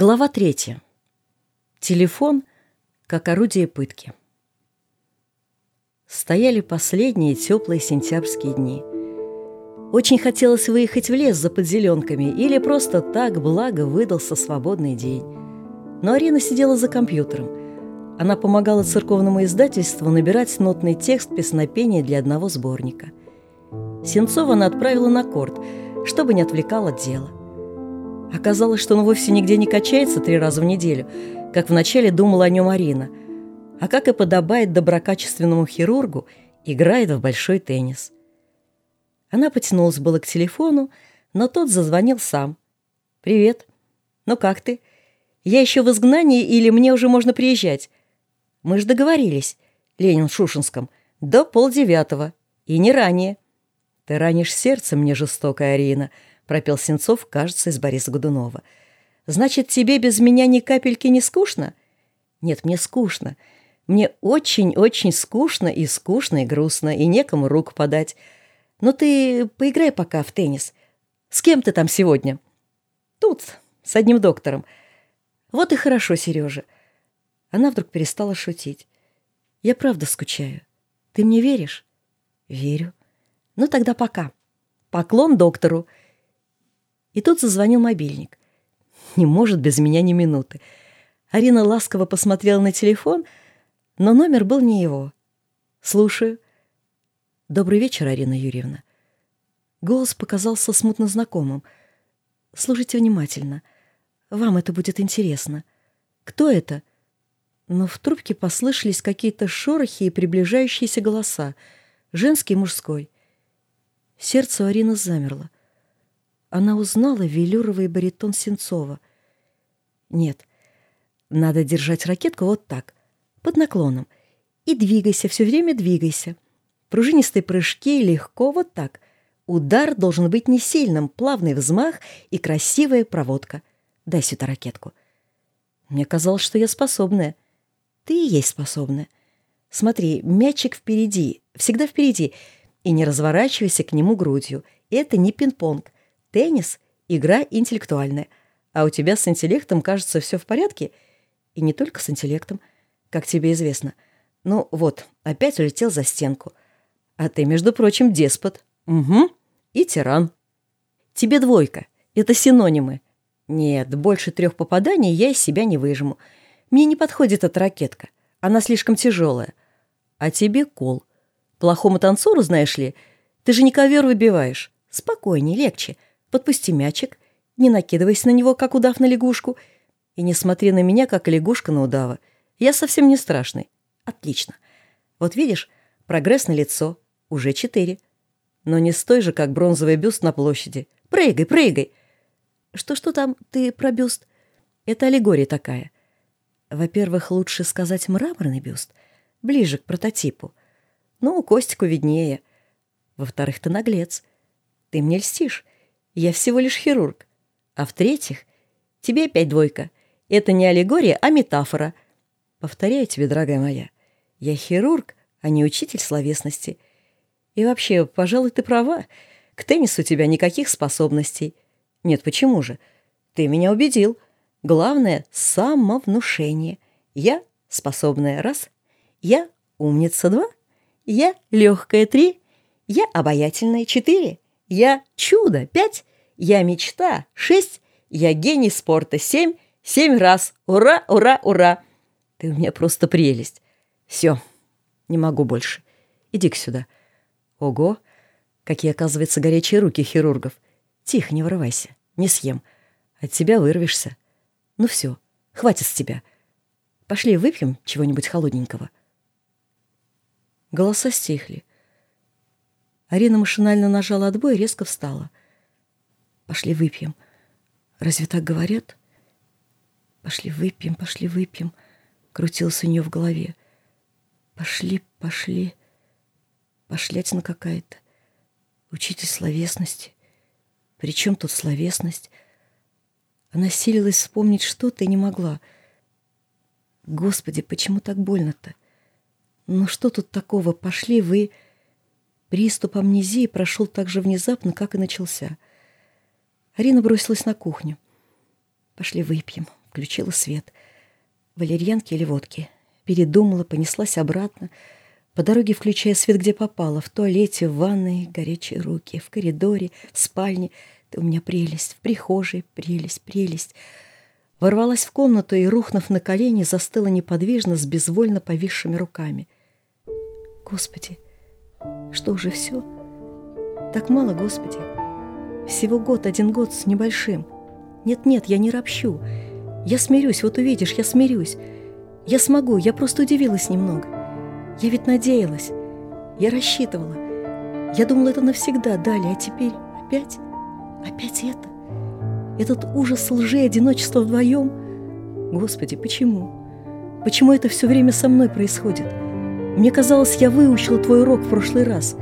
Глава третья. Телефон как орудие пытки. Стояли последние теплые сентябрьские дни. Очень хотелось выехать в лес за подзеленками или просто так, благо, выдался свободный день. Но Арина сидела за компьютером. Она помогала церковному издательству набирать нотный текст песнопения для одного сборника. Сенцова она отправила на корт, чтобы не отвлекал от дела. Оказалось, что он вовсе нигде не качается три раза в неделю, как вначале думала о нем Арина, а как и подобает доброкачественному хирургу, играет в большой теннис. Она потянулась было к телефону, но тот зазвонил сам. «Привет. Ну как ты? Я еще в изгнании или мне уже можно приезжать? Мы же договорились, Ленин в Шушинском, до полдевятого, и не ранее. Ты ранишь сердце мне, жестокая Арина», пропел Сенцов, кажется, из Бориса Годунова. «Значит, тебе без меня ни капельки не скучно?» «Нет, мне скучно. Мне очень-очень скучно и скучно, и грустно, и некому руку подать. Но ты поиграй пока в теннис. С кем ты там сегодня?» «Тут, с одним доктором. Вот и хорошо, Сережа». Она вдруг перестала шутить. «Я правда скучаю. Ты мне веришь?» «Верю. Ну тогда пока. Поклон доктору». И тут зазвонил мобильник. Не может без меня ни минуты. Арина ласково посмотрела на телефон, но номер был не его. «Слушаю». «Добрый вечер, Арина Юрьевна». Голос показался смутно знакомым. «Слушайте внимательно. Вам это будет интересно. Кто это?» Но в трубке послышались какие-то шорохи и приближающиеся голоса. Женский и мужской. Сердце у Арины замерло она узнала велюровый баритон Сенцова. Нет, надо держать ракетку вот так, под наклоном. И двигайся, все время двигайся. Пружинистые прыжки, легко, вот так. Удар должен быть не сильным, плавный взмах и красивая проводка. Дай сюда ракетку. Мне казалось, что я способная. Ты и есть способная. Смотри, мячик впереди, всегда впереди, и не разворачивайся к нему грудью. Это не пинг-понг. Теннис — игра интеллектуальная, а у тебя с интеллектом, кажется, все в порядке. И не только с интеллектом, как тебе известно. Ну вот, опять улетел за стенку. А ты, между прочим, деспот. Угу. И тиран. Тебе двойка. Это синонимы. Нет, больше трех попаданий я из себя не выжму. Мне не подходит эта ракетка. Она слишком тяжелая. А тебе кол. Плохому танцору, знаешь ли, ты же не ковер выбиваешь. Спокойней, легче. — подпусти мячик, не накидывайся на него, как удав на лягушку, и не смотри на меня, как лягушка на удава. Я совсем не страшный. Отлично. Вот видишь, прогресс на лицо. Уже четыре. Но не стой же, как бронзовый бюст на площади. Прыгай, прыгай. Что-что там ты про бюст? Это аллегория такая. Во-первых, лучше сказать мраморный бюст, ближе к прототипу. Ну, Костику виднее. Во-вторых, ты наглец. Ты мне льстишь. Я всего лишь хирург. А в-третьих, тебе опять двойка. Это не аллегория, а метафора. Повторяю тебе, дорогая моя, я хирург, а не учитель словесности. И вообще, пожалуй, ты права. К теннису у тебя никаких способностей. Нет, почему же? Ты меня убедил. Главное — самовнушение. Я способная — раз. Я умница — два. Я легкая — три. Я обаятельная — четыре. Я чудо — пять. Я мечта — шесть. Я гений спорта — семь. Семь раз. Ура, ура, ура. Ты у меня просто прелесть. Все, не могу больше. Иди-ка сюда. Ого, какие, оказывается, горячие руки хирургов. Тихо, не вырывайся. Не съем. От тебя вырвешься. Ну все, хватит с тебя. Пошли выпьем чего-нибудь холодненького. Голоса стихли. Арина машинально нажала отбой и резко встала. Пошли выпьем. Разве так говорят? Пошли выпьем, пошли выпьем. Крутился у нее в голове. Пошли, пошли. Пошлятина какая-то. Учитель словесности. При чем тут словесность? Она силилась вспомнить что-то и не могла. Господи, почему так больно-то? Ну что тут такого? Пошли вы... Приступ амнезии прошел так же внезапно, как и начался — Арина бросилась на кухню. «Пошли выпьем», — Включила свет. Валерьянки или водки. Передумала, понеслась обратно. По дороге включая свет, где попала. В туалете, в ванной, горячие руки. В коридоре, в спальне. Ты у меня прелесть. В прихожей прелесть, прелесть. Ворвалась в комнату и, рухнув на колени, застыла неподвижно с безвольно повисшими руками. Господи, что уже все? Так мало, Господи. Всего год, один год с небольшим. Нет-нет, я не ропщу. Я смирюсь, вот увидишь, я смирюсь. Я смогу, я просто удивилась немного. Я ведь надеялась. Я рассчитывала. Я думала, это навсегда, далее, а теперь опять? Опять это? Этот ужас лжи, одиночество вдвоем? Господи, почему? Почему это все время со мной происходит? Мне казалось, я выучила твой урок в прошлый раз.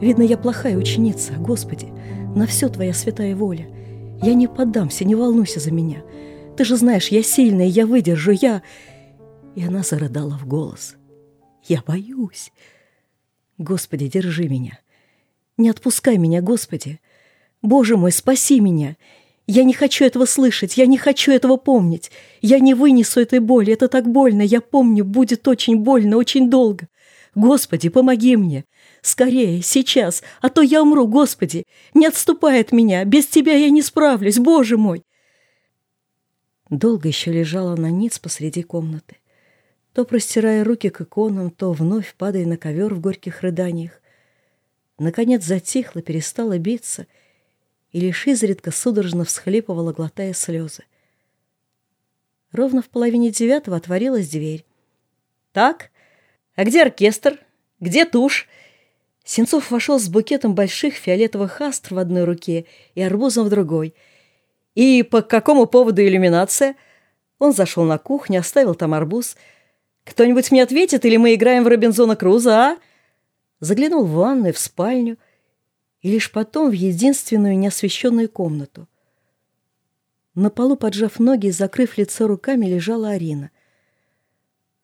Видно, я плохая ученица. Господи, на все твоя святая воля. Я не поддамся, не волнуйся за меня. Ты же знаешь, я сильная, я выдержу, я...» И она зарыдала в голос. «Я боюсь. Господи, держи меня. Не отпускай меня, Господи. Боже мой, спаси меня. Я не хочу этого слышать, я не хочу этого помнить. Я не вынесу этой боли, это так больно, я помню, будет очень больно, очень долго. Господи, помоги мне. Скорее, сейчас, а то я умру, Господи. Не отступай от меня, без Тебя я не справлюсь, Боже мой. Долго еще лежала на ниц посреди комнаты, то простирая руки к иконам, то вновь падая на ковер в горьких рыданиях. Наконец затихла, перестала биться и лишь изредка судорожно всхлипывала, глотая слезы. Ровно в половине девятого отворилась дверь. «Так, а где оркестр? Где тушь?» Сенцов вошел с букетом больших фиолетовых астр в одной руке и арбузом в другой. «И по какому поводу иллюминация?» Он зашел на кухню, оставил там арбуз. «Кто-нибудь мне ответит, или мы играем в Робинзона Круза, а?» Заглянул в ванную, в спальню и лишь потом в единственную неосвещенную комнату. На полу, поджав ноги и закрыв лицо руками, лежала Арина —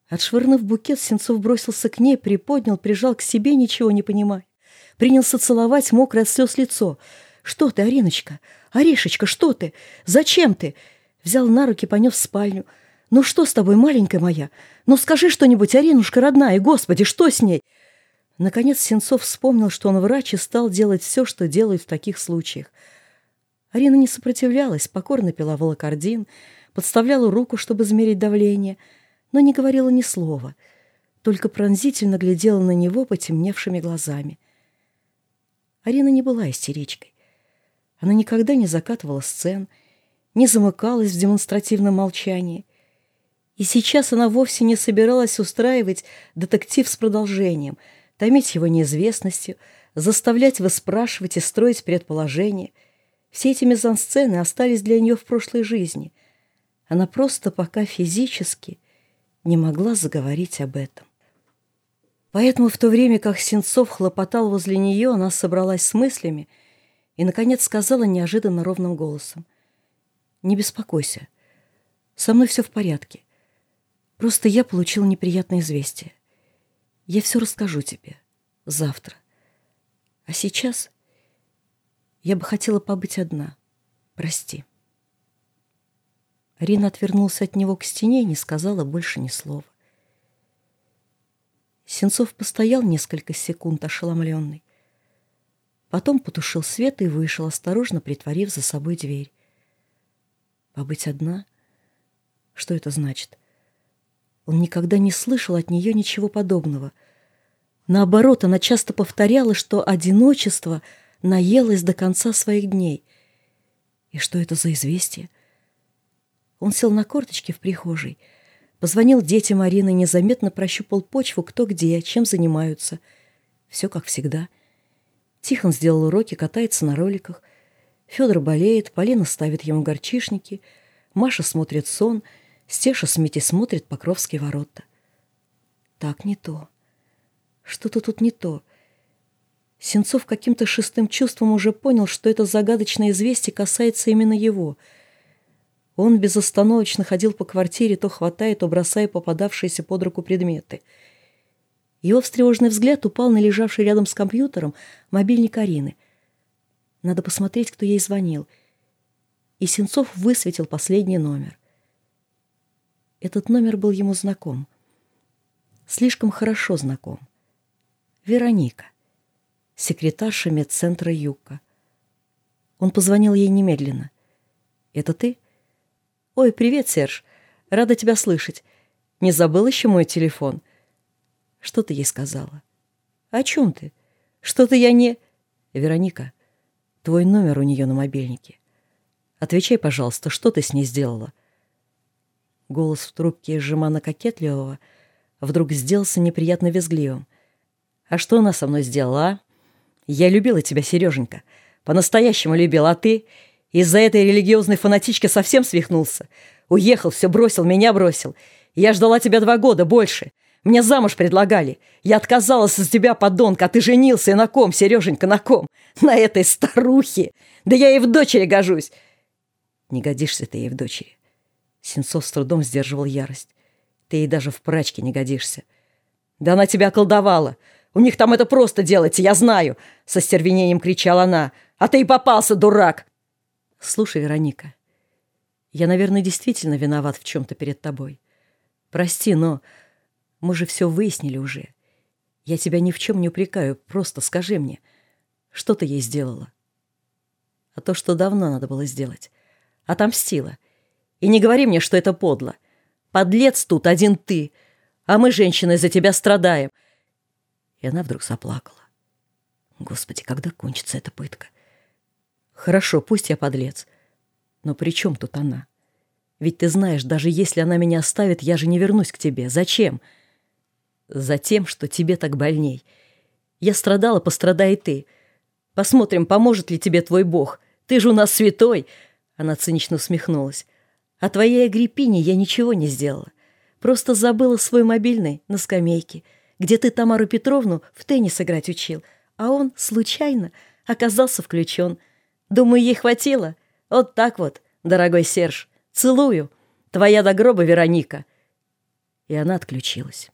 Отшвырнув букет, Сенцов бросился к ней, приподнял, прижал к себе, ничего не понимая. Принялся целовать мокрое от слез лицо. «Что ты, Ариночка? Орешечка, что ты? Зачем ты?» Взял на руки, понес в спальню. «Ну что с тобой, маленькая моя? Ну скажи что-нибудь, Аринушка родная, господи, что с ней?» Наконец Сенцов вспомнил, что он врач и стал делать все, что делают в таких случаях. Арина не сопротивлялась, покорно пила волокордин, подставляла руку, чтобы измерить давление — но не говорила ни слова, только пронзительно глядела на него потемневшими глазами. Арина не была истеричкой. Она никогда не закатывала сцен, не замыкалась в демонстративном молчании. И сейчас она вовсе не собиралась устраивать детектив с продолжением, томить его неизвестностью, заставлять выспрашивать и строить предположения. Все эти мизансцены остались для нее в прошлой жизни. Она просто пока физически – не могла заговорить об этом. Поэтому в то время, как Сенцов хлопотал возле нее, она собралась с мыслями и, наконец, сказала неожиданно ровным голосом. «Не беспокойся. Со мной все в порядке. Просто я получила неприятное известие. Я все расскажу тебе. Завтра. А сейчас я бы хотела побыть одна. Прости». Рина отвернулся от него к стене и не сказала больше ни слова. Сенцов постоял несколько секунд ошеломленный. Потом потушил свет и вышел, осторожно притворив за собой дверь. Побыть одна? Что это значит? Он никогда не слышал от нее ничего подобного. Наоборот, она часто повторяла, что одиночество наелось до конца своих дней. И что это за известие? Он сел на корточки в прихожей, позвонил детям Марины, незаметно прощупал почву, кто где, чем занимаются. Все как всегда. Тихон сделал уроки, катается на роликах. Федор болеет, Полина ставит ему горчишники, Маша смотрит сон, Стеша с Митей смотрит Покровские ворота. Так не то. Что-то тут не то. Сенцов каким-то шестым чувством уже понял, что это загадочное известие касается именно его — он безостановочно ходил по квартире, то хватая, то бросая попадавшиеся под руку предметы. Его встревоженный взгляд упал на лежавший рядом с компьютером мобильник Арины. Надо посмотреть, кто ей звонил. И Сенцов высветил последний номер. Этот номер был ему знаком. Слишком хорошо знаком. Вероника, секретарша медцентра Юка. Он позвонил ей немедленно. «Это ты?» «Ой, привет, Серж. Рада тебя слышать. Не забыл еще мой телефон?» «Что ты ей сказала?» «О чем ты? Что-то я не...» «Вероника, твой номер у нее на мобильнике. Отвечай, пожалуйста, что ты с ней сделала?» Голос в трубке Жемана Кокетливого вдруг сделался неприятно визгливым. «А что она со мной сделала, а? Я любила тебя, Сереженька. По-настоящему любила, а ты из-за этой религиозной фанатички совсем свихнулся. Уехал, все бросил, меня бросил. Я ждала тебя два года, больше. Мне замуж предлагали. Я отказалась из тебя, подонка, а ты женился. И на ком, Сереженька, на ком? На этой старухе. Да я ей в дочери гожусь. Не годишься ты ей в дочери. Сенцов с трудом сдерживал ярость. Ты ей даже в прачке не годишься. Да она тебя колдовала. У них там это просто делается, я знаю. Со стервенением кричала она. А ты и попался, дурак. Слушай, Вероника, я, наверное, действительно виноват в чем-то перед тобой. Прости, но мы же все выяснили уже. Я тебя ни в чем не упрекаю, просто скажи мне, что ты ей сделала? А то, что давно надо было сделать. Отомстила. И не говори мне, что это подло. Подлец тут один ты, а мы, женщины, за тебя страдаем. И она вдруг заплакала. Господи, когда кончится эта пытка? Хорошо, пусть я подлец. Но при чем тут она? Ведь ты знаешь, даже если она меня оставит, я же не вернусь к тебе. Зачем? Затем, что тебе так больней. Я страдала, пострадай ты. Посмотрим, поможет ли тебе твой Бог. Ты же у нас святой. Она цинично усмехнулась. А твоей Агриппине я ничего не сделала. Просто забыла свой мобильный на скамейке, где ты Тамару Петровну в теннис играть учил, а он случайно оказался включен — Думаю, ей хватило. Вот так вот, дорогой Серж. Целую. Твоя до гроба, Вероника. И она отключилась.